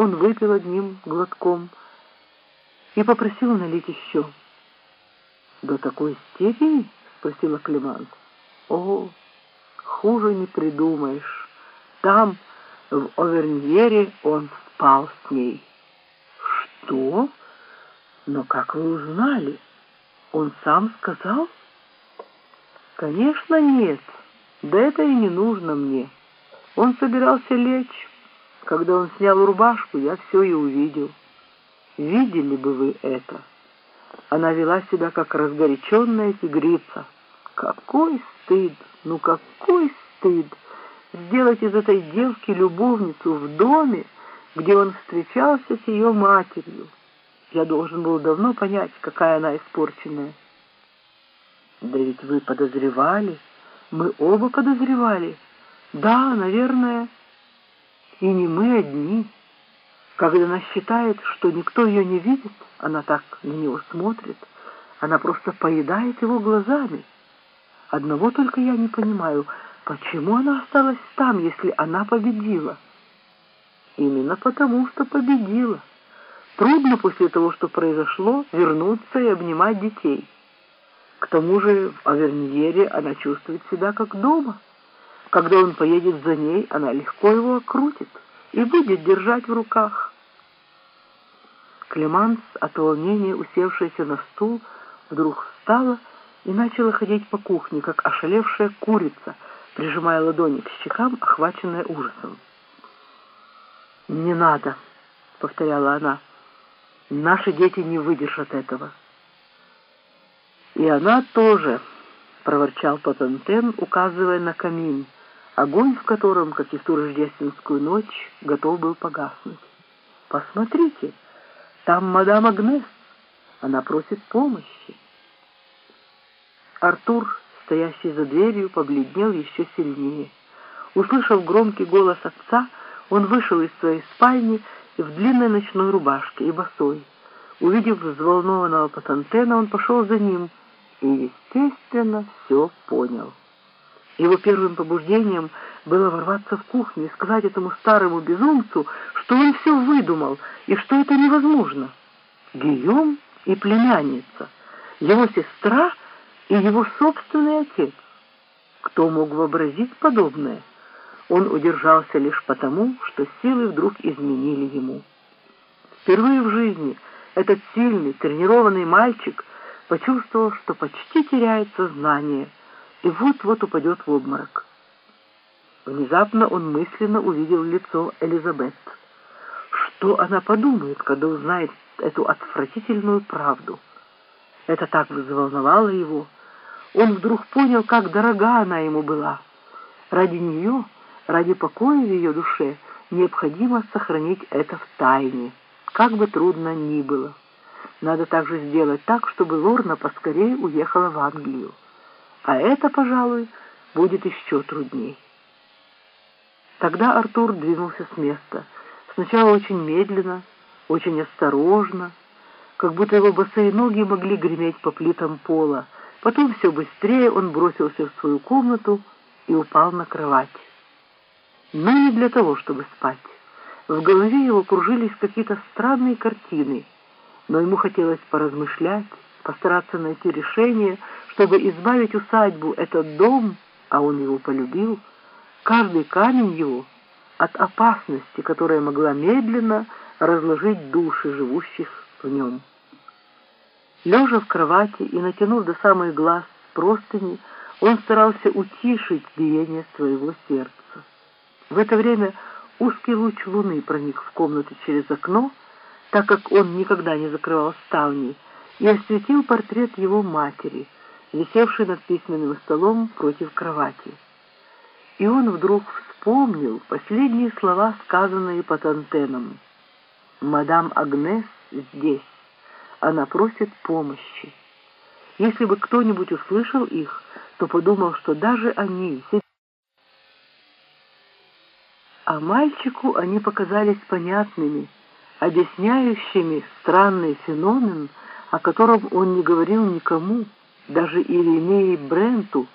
Он выпил одним глотком и попросил налить еще. «До такой степени?» — спросила Климанс. «О, хуже не придумаешь. Там, в Оверньере, он спал с ней». «Что? Но как вы узнали? Он сам сказал?» «Конечно, нет. Да это и не нужно мне. Он собирался лечь. Когда он снял рубашку, я все и увидел. Видели бы вы это?» Она вела себя, как разгоряченная тигрица. Какой стыд! Ну какой стыд! Сделать из этой девки любовницу в доме, где он встречался с ее матерью. Я должен был давно понять, какая она испорченная. Да ведь вы подозревали, мы оба подозревали. Да, наверное, и не мы одни. Когда она считает, что никто ее не видит, она так на него смотрит, она просто поедает его глазами. Одного только я не понимаю, почему она осталась там, если она победила? Именно потому, что победила. Трудно после того, что произошло, вернуться и обнимать детей. К тому же в Аверньере она чувствует себя как дома. Когда он поедет за ней, она легко его окрутит и будет держать в руках. Клеманс, от волнения усевшаяся на стул, вдруг встала и начала ходить по кухне, как ошалевшая курица, прижимая ладони к щекам, охваченная ужасом. «Не надо», — повторяла она, — «наши дети не выдержат этого». «И она тоже», — проворчал Тоттентен, указывая на камин, огонь в котором, как и в ту рождественскую ночь, готов был погаснуть. «Посмотрите». Там мадам Агнес. Она просит помощи. Артур, стоящий за дверью, побледнел еще сильнее. Услышав громкий голос отца, он вышел из своей спальни в длинной ночной рубашке и босой. Увидев взволнованного Патантена, он пошел за ним и, естественно, все понял. Его первым побуждением было ворваться в кухню и сказать этому старому безумцу, что он все выдумал и что это невозможно. Гийом и племянница, его сестра и его собственный отец. Кто мог вообразить подобное? Он удержался лишь потому, что силы вдруг изменили ему. Впервые в жизни этот сильный, тренированный мальчик почувствовал, что почти теряет сознание и вот-вот упадет в обморок. Внезапно он мысленно увидел лицо Элизабет. Что она подумает, когда узнает эту отвратительную правду? Это так взволновало его. Он вдруг понял, как дорога она ему была. Ради нее, ради покоя в ее душе, необходимо сохранить это в тайне, как бы трудно ни было. Надо также сделать так, чтобы Лорна поскорее уехала в Англию. А это, пожалуй, будет еще трудней. Тогда Артур двинулся с места — Сначала очень медленно, очень осторожно, как будто его босые ноги могли греметь по плитам пола. Потом все быстрее он бросился в свою комнату и упал на кровать. Но не для того, чтобы спать. В голове его кружились какие-то странные картины, но ему хотелось поразмышлять, постараться найти решение, чтобы избавить усадьбу, этот дом, а он его полюбил, каждый камень его — от опасности, которая могла медленно разложить души живущих в нем. Лежа в кровати и натянув до самых глаз простыни, он старался утишить биение своего сердца. В это время узкий луч луны проник в комнату через окно, так как он никогда не закрывал ставни, и осветил портрет его матери, висевший над письменным столом против кровати. И он вдруг вспомнил последние слова, сказанные Патантеном. «Мадам Агнес здесь. Она просит помощи». Если бы кто-нибудь услышал их, то подумал, что даже они... А мальчику они показались понятными, объясняющими странный феномен, о котором он не говорил никому, даже Иринеи Бренту.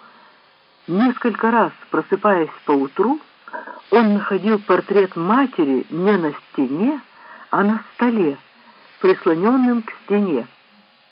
Несколько раз, просыпаясь поутру, он находил портрет матери не на стене, а на столе, прислоненным к стене.